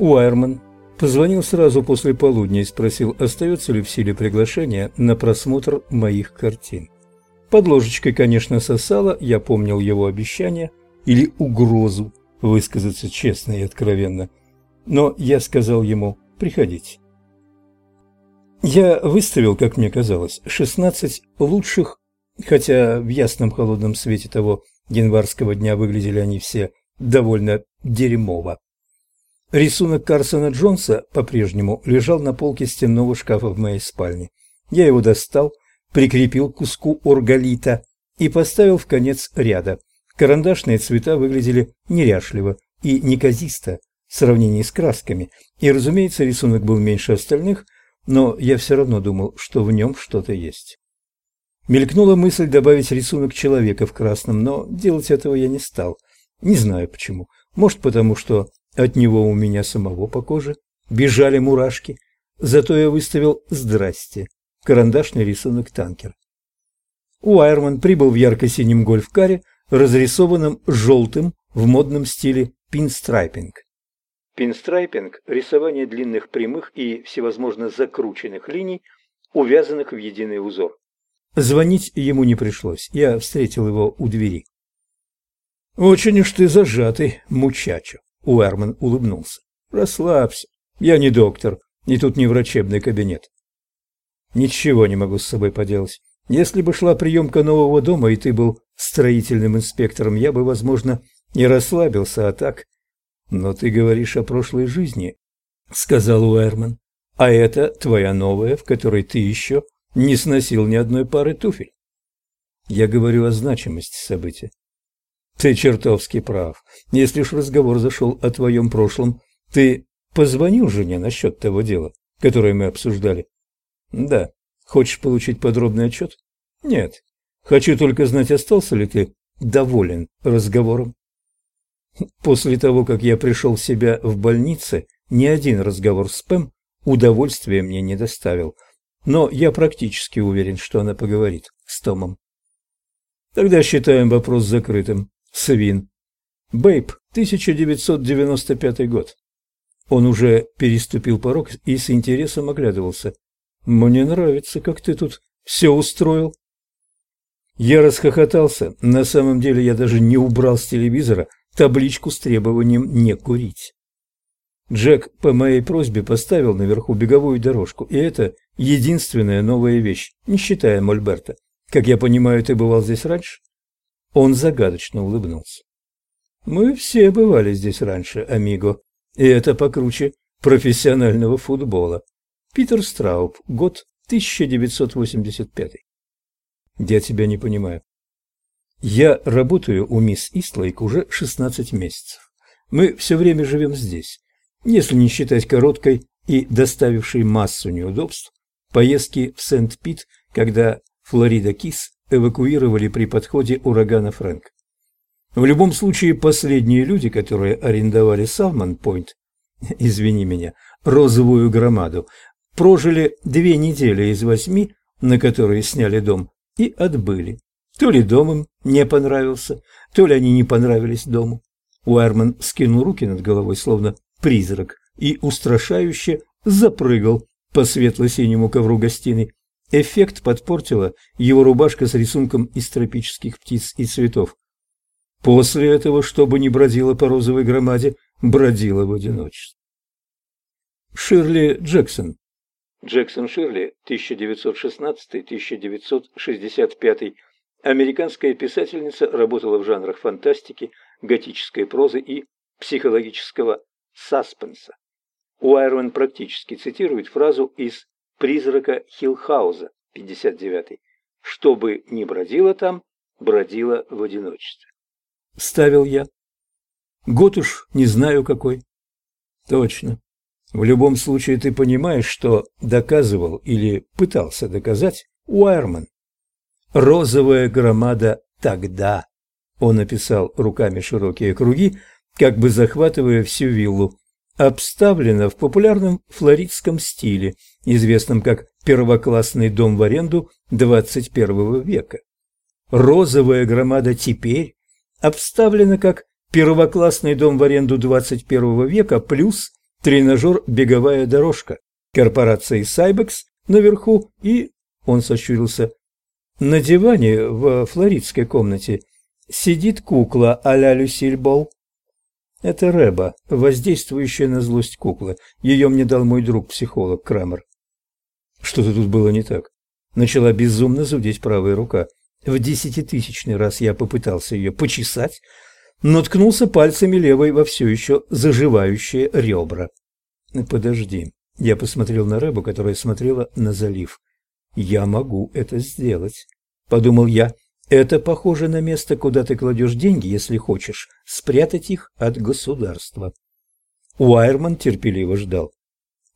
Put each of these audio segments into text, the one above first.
Уайерман позвонил сразу после полудня и спросил, остается ли в силе приглашение на просмотр моих картин. Под ложечкой, конечно, сосало, я помнил его обещание или угрозу высказаться честно и откровенно. Но я сказал ему «приходите». Я выставил, как мне казалось, 16 лучших, хотя в ясном холодном свете того январского дня выглядели они все довольно дерьмово. Рисунок Карсона Джонса по-прежнему лежал на полке стенного шкафа в моей спальне. Я его достал, прикрепил к куску оргалита и поставил в конец ряда. Карандашные цвета выглядели неряшливо и неказисто в сравнении с красками, и, разумеется, рисунок был меньше остальных, но я все равно думал, что в нем что-то есть. Мелькнула мысль добавить рисунок человека в красном, но делать этого я не стал. Не знаю почему. Может, потому что от него у меня самого по коже бежали мурашки. Зато я выставил «Здрасте» карандашный рисунок танкер. Уайерман прибыл в ярко-синем гольф-каре, разрисованном желтым в модном стиле пинстрайпинг. Пинстрайпинг – рисование длинных прямых и всевозможно закрученных линий, увязанных в единый узор. Звонить ему не пришлось, я встретил его у двери. «Очень уж ты зажатый, мучачо», — Уэрман улыбнулся. «Расслабься, я не доктор, и тут не врачебный кабинет. Ничего не могу с собой поделать. Если бы шла приемка нового дома, и ты был строительным инспектором, я бы, возможно, не расслабился, а так... Но ты говоришь о прошлой жизни, — сказал Уэрман. А это твоя новая, в которой ты еще не сносил ни одной пары туфель. Я говорю о значимости события. Ты чертовски прав. Если уж разговор зашел о твоем прошлом, ты позвонил жене насчет того дела, которое мы обсуждали? Да. Хочешь получить подробный отчет? Нет. Хочу только знать, остался ли ты доволен разговором. После того, как я пришел в себя в больнице, ни один разговор с Пэм удовольствия мне не доставил. Но я практически уверен, что она поговорит с Томом. Тогда считаем вопрос закрытым. Свин. Бэйб, 1995 год. Он уже переступил порог и с интересом оглядывался. Мне нравится, как ты тут все устроил. Я расхохотался. На самом деле я даже не убрал с телевизора табличку с требованием не курить. Джек по моей просьбе поставил наверху беговую дорожку, и это единственная новая вещь, не считая Мольберта. Как я понимаю, ты бывал здесь раньше? Он загадочно улыбнулся. Мы все бывали здесь раньше, амиго, и это покруче профессионального футбола. Питер Страуб, год 1985. Я тебя не понимаю. Я работаю у мисс Истлейк уже 16 месяцев. Мы все время живем здесь. Если не считать короткой и доставившей массу неудобств поездки в Сент-Пит, когда Флорида Кис эвакуировали при подходе урагана Фрэнк. В любом случае, последние люди, которые арендовали Салмон-Пойнт, извини меня, розовую громаду, прожили две недели из восьми, на которые сняли дом, и отбыли. То ли дом им не понравился, то ли они не понравились дому. Уайерман скинул руки над головой, словно призрак, и устрашающе запрыгал по светло-синему ковру гостиной. Эффект подпортила его рубашка с рисунком из тропических птиц и цветов. После этого, чтобы не бродила по розовой громаде, бродила в одиночестве. Ширли Джексон Джексон Ширли, 1916-1965, американская писательница, работала в жанрах фантастики, готической прозы и психологического саспенса. Уайрон практически цитирует фразу из «Призрака Хиллхауза» 59 «Что бы ни бродило там, бродило в одиночестве». Ставил я. Год уж не знаю какой. Точно. В любом случае ты понимаешь, что доказывал или пытался доказать Уайерман. Розовая громада тогда. Он написал руками широкие круги, как бы захватывая всю виллу. Обставлена в популярном флоридском стиле, известном как первоклассный дом в аренду 21 века. Розовая громада теперь обставлена как первоклассный дом в аренду 21 века плюс Тренажер «Беговая дорожка» корпорации «Сайбекс» наверху и, он сощурился, на диване в флоридской комнате сидит кукла а-ля Люсиль Болл. Это Рэба, воздействующая на злость кукла. Ее мне дал мой друг-психолог Крамер. Что-то тут было не так. Начала безумно зудеть правая рука. В десятитысячный раз я попытался ее почесать, но ткнулся пальцами левой во все еще заживающие ребра. Подожди. Я посмотрел на Рэбу, которая смотрела на залив. «Я могу это сделать», — подумал я. «Это похоже на место, куда ты кладешь деньги, если хочешь спрятать их от государства». Уайерман терпеливо ждал.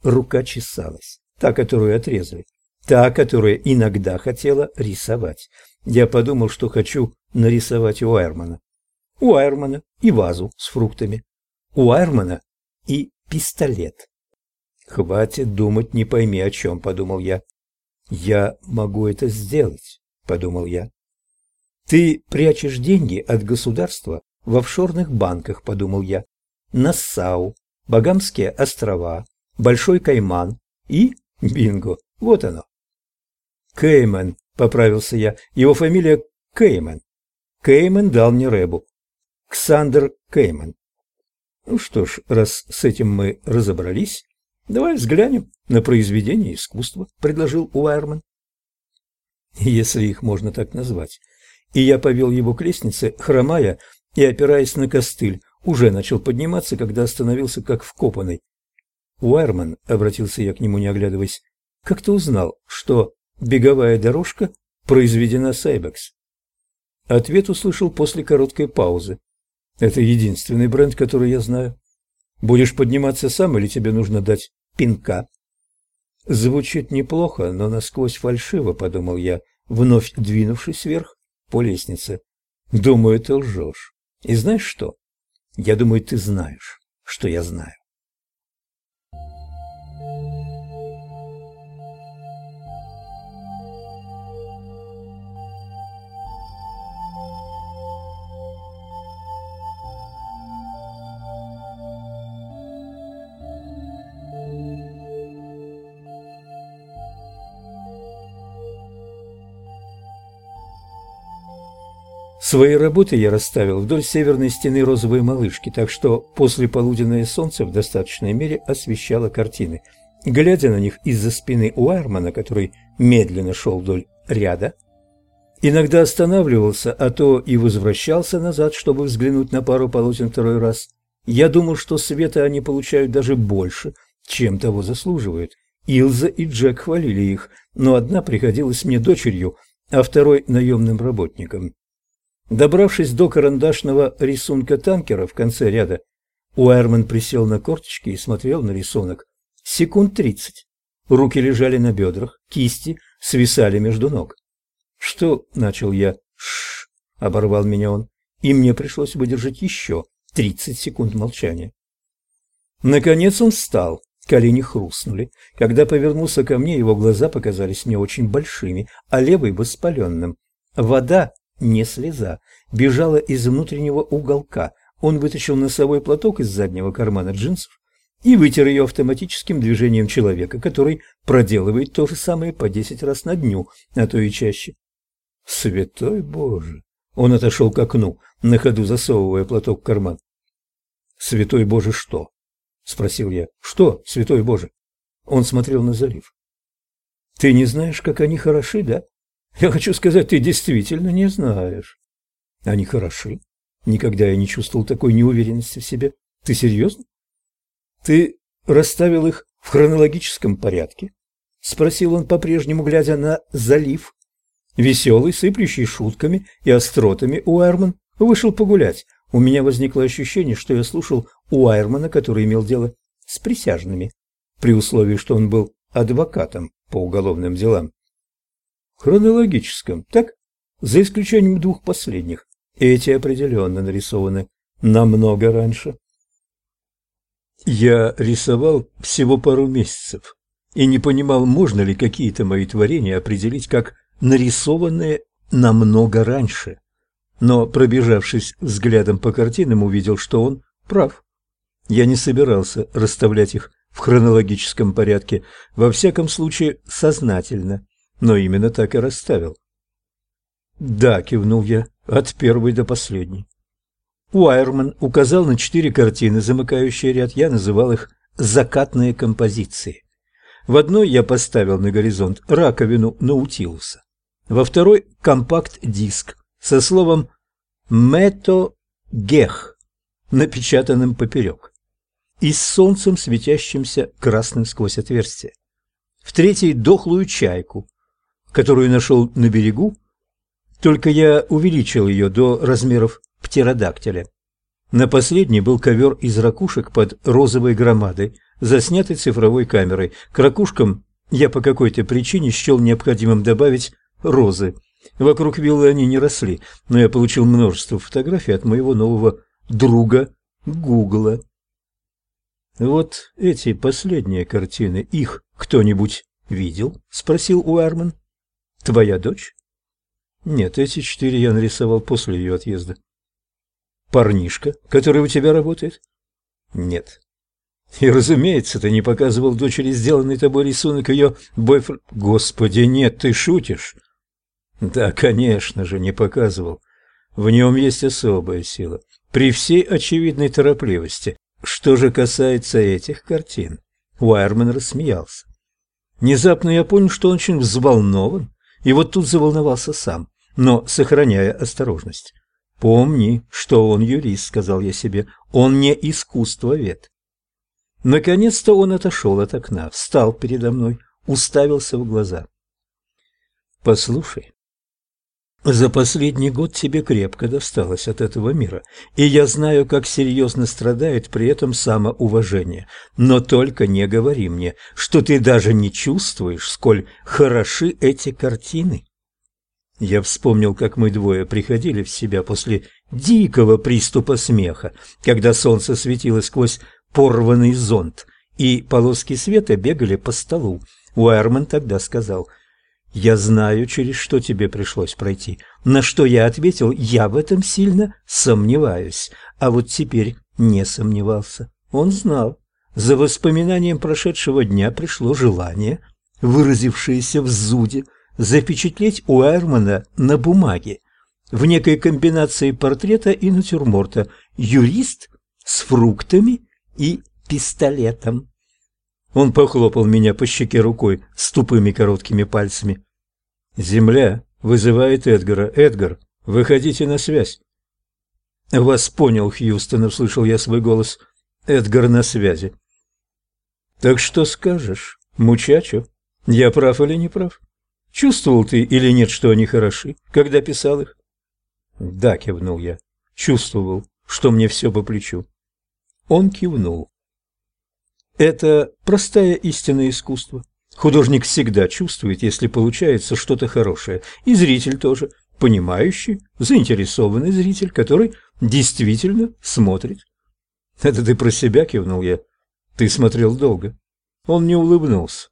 Рука чесалась, та, которую отрезали, та, которая иногда хотела рисовать. Я подумал, что хочу нарисовать Уайермана. Уайермана и вазу с фруктами. Уайермана и пистолет. «Хватит думать, не пойми о чем», — подумал я. «Я могу это сделать», — подумал я. «Ты прячешь деньги от государства в офшорных банках», — подумал я. «Нассау, Багамские острова, Большой Кайман и Бинго. Вот оно». «Кеймен», — поправился я. «Его фамилия Кеймен. Кеймен дал мне Рэбу. Ксандер Кеймен». Ну что ж, раз с этим мы разобрались, Давай взглянем на произведения искусства, предложил Уайерман. Если их можно так назвать. И я повел его к лестнице, хромая и опираясь на костыль, уже начал подниматься, когда остановился как вкопанный. Уайерман, обратился я к нему, не оглядываясь, как ты узнал, что беговая дорожка произведена Сайбекс? Ответ услышал после короткой паузы. Это единственный бренд, который я знаю. Будешь подниматься сам или тебе нужно дать пинка? Звучит неплохо, но насквозь фальшиво, подумал я, вновь двинувшись вверх по лестнице. Думаю, ты лжешь. И знаешь что? Я думаю, ты знаешь, что я знаю. Свои работы я расставил вдоль северной стены розовой малышки, так что послеполуденное солнце в достаточной мере освещало картины. Глядя на них из-за спины Уайермана, который медленно шел вдоль ряда, иногда останавливался, а то и возвращался назад, чтобы взглянуть на пару полотен второй раз. Я думал, что света они получают даже больше, чем того заслуживают. Илза и Джек хвалили их, но одна приходилась мне дочерью, а второй наемным работником. Добравшись до карандашного рисунка танкера в конце ряда, Уайерман присел на корточки и смотрел на рисунок. Секунд тридцать. Руки лежали на бедрах, кисти свисали между ног. «Что?» — начал я. «Шш!» — оборвал меня он, и мне пришлось выдержать еще тридцать секунд молчания. Наконец он встал, колени хрустнули. Когда повернулся ко мне, его глаза показались мне очень большими, а левый — воспаленным. Вода не слеза, бежала из внутреннего уголка. Он вытащил носовой платок из заднего кармана джинсов и вытер ее автоматическим движением человека, который проделывает то же самое по десять раз на дню, а то и чаще. Святой Боже! Он отошел к окну, на ходу засовывая платок в карман. Святой Боже, что? спросил я. Что, Святой Боже? Он смотрел на залив. Ты не знаешь, как они хороши, да? Я хочу сказать, ты действительно не знаешь. Они хороши. Никогда я не чувствовал такой неуверенности в себе. Ты серьезно? Ты расставил их в хронологическом порядке? Спросил он по-прежнему, глядя на залив. Веселый, сыплющий шутками и остротами Уайерман вышел погулять. У меня возникло ощущение, что я слушал Уайермана, который имел дело с присяжными, при условии, что он был адвокатом по уголовным делам хронологическом, так? За исключением двух последних. Эти определенно нарисованы намного раньше. Я рисовал всего пару месяцев и не понимал, можно ли какие-то мои творения определить как нарисованные намного раньше. Но, пробежавшись взглядом по картинам, увидел, что он прав. Я не собирался расставлять их в хронологическом порядке, во всяком случае сознательно, но именно так и расставил. «Да», — кивнул я, — «от первой до последней». Уайерман указал на четыре картины, замыкающие ряд. Я называл их «закатные композиции». В одной я поставил на горизонт раковину Наутилуса, во второй – компакт-диск со словом «мето-гех», напечатанным поперек, и с солнцем, светящимся красным сквозь отверстие. В третьей – дохлую чайку, которую нашел на берегу, только я увеличил ее до размеров птеродактиля. На последней был ковер из ракушек под розовой громадой, заснятый цифровой камерой. К ракушкам я по какой-то причине счел необходимым добавить розы. Вокруг виллы они не росли, но я получил множество фотографий от моего нового друга Гугла. Вот эти последние картины, их кто-нибудь видел? спросил Уэрман. Твоя дочь? Нет, эти четыре я нарисовал после ее отъезда. Парнишка, который у тебя работает? Нет. И, разумеется, ты не показывал дочери сделанный тобой рисунок ее бойфренд... Господи, нет, ты шутишь? Да, конечно же, не показывал. В нем есть особая сила. При всей очевидной торопливости. Что же касается этих картин, Уайерман рассмеялся. Внезапно я понял, что он очень взволнован, и вот тут заволновался сам, но сохраняя осторожность. «Помни, что он юрист», — сказал я себе, — «он не искусствовед». Наконец-то он отошел от окна, встал передо мной, уставился в глаза. «Послушай, за последний год тебе крепко досталось от этого мира, и я знаю, как серьезно страдает при этом самоуважение. Но только не говори мне, что ты даже не чувствуешь, сколь хороши эти картины. Я вспомнил, как мы двое приходили в себя после дикого приступа смеха, когда солнце светило сквозь порванный зонт, и полоски света бегали по столу. Уэрман тогда сказал – я знаю, через что тебе пришлось пройти. На что я ответил, я в этом сильно сомневаюсь. А вот теперь не сомневался. Он знал. За воспоминанием прошедшего дня пришло желание, выразившееся в зуде, запечатлеть Уэрмана на бумаге, в некой комбинации портрета и натюрморта, юрист с фруктами и пистолетом. Он похлопал меня по щеке рукой с тупыми короткими пальцами. «Земля вызывает Эдгара. Эдгар, выходите на связь». «Вас понял, Хьюстон», — услышал я свой голос. «Эдгар на связи». «Так что скажешь, мучачо? Я прав или не прав? Чувствовал ты или нет, что они хороши, когда писал их?» «Да», — кивнул я. «Чувствовал, что мне все по плечу». Он кивнул. Это простая истина искусства. Художник всегда чувствует, если получается что-то хорошее, и зритель тоже, понимающий, заинтересованный зритель, который действительно смотрит. Это ты про себя кивнул я. Ты смотрел долго. Он не улыбнулся.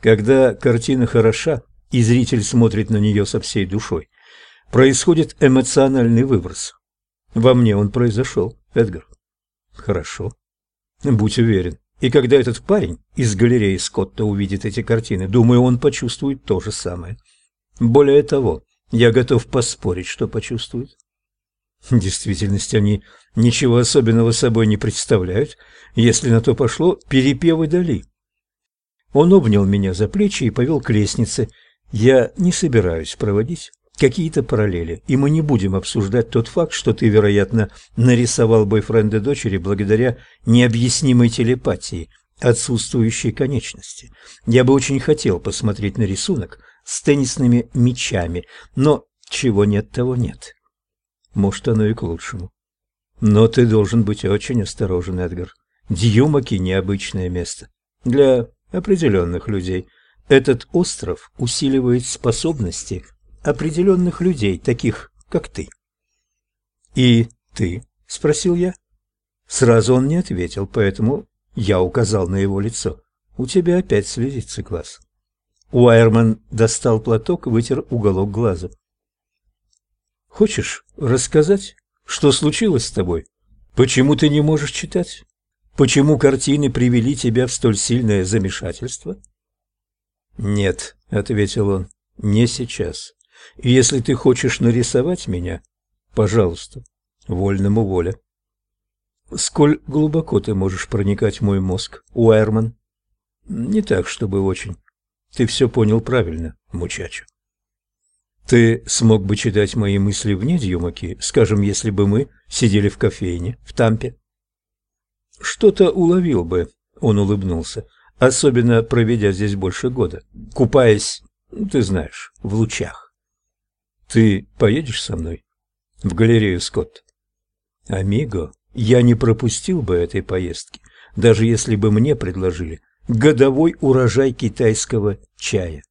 Когда картина хороша, и зритель смотрит на нее со всей душой, происходит эмоциональный выброс. Во мне он произошел, Эдгар. Хорошо. Будь уверен, и когда этот парень из галереи Скотта увидит эти картины, думаю, он почувствует то же самое. Более того, я готов поспорить, что почувствует. В действительности они ничего особенного собой не представляют, если на то пошло перепевы Дали. Он обнял меня за плечи и повел к лестнице. Я не собираюсь проводить какие-то параллели, и мы не будем обсуждать тот факт, что ты, вероятно, нарисовал бойфренда дочери благодаря необъяснимой телепатии, отсутствующей конечности. Я бы очень хотел посмотреть на рисунок с теннисными мячами, но чего нет, того нет. Может, оно и к лучшему. Но ты должен быть очень осторожен, Эдгар. Дьюмаки – необычное место. Для определенных людей. Этот остров усиливает способности определенных людей, таких, как ты. «И ты?» – спросил я. Сразу он не ответил, поэтому я указал на его лицо. «У тебя опять слезится глаз». Уайерман достал платок и вытер уголок глаза. «Хочешь рассказать, что случилось с тобой? Почему ты не можешь читать?» почему картины привели тебя в столь сильное замешательство? Нет, ответил он. Не сейчас. Если ты хочешь нарисовать меня, пожалуйста, вольному воля. Сколь глубоко ты можешь проникать в мой мозг, Уайерман? Не так, чтобы очень. Ты все понял правильно, мучачо. Ты смог бы читать мои мысли вне Дьюмаки, скажем, если бы мы сидели в кофейне в Тампе? Что-то уловил бы, он улыбнулся, особенно проведя здесь больше года, купаясь, ты знаешь, в лучах. Ты поедешь со мной в галерею Скотт? Амиго, я не пропустил бы этой поездки, даже если бы мне предложили годовой урожай китайского чая.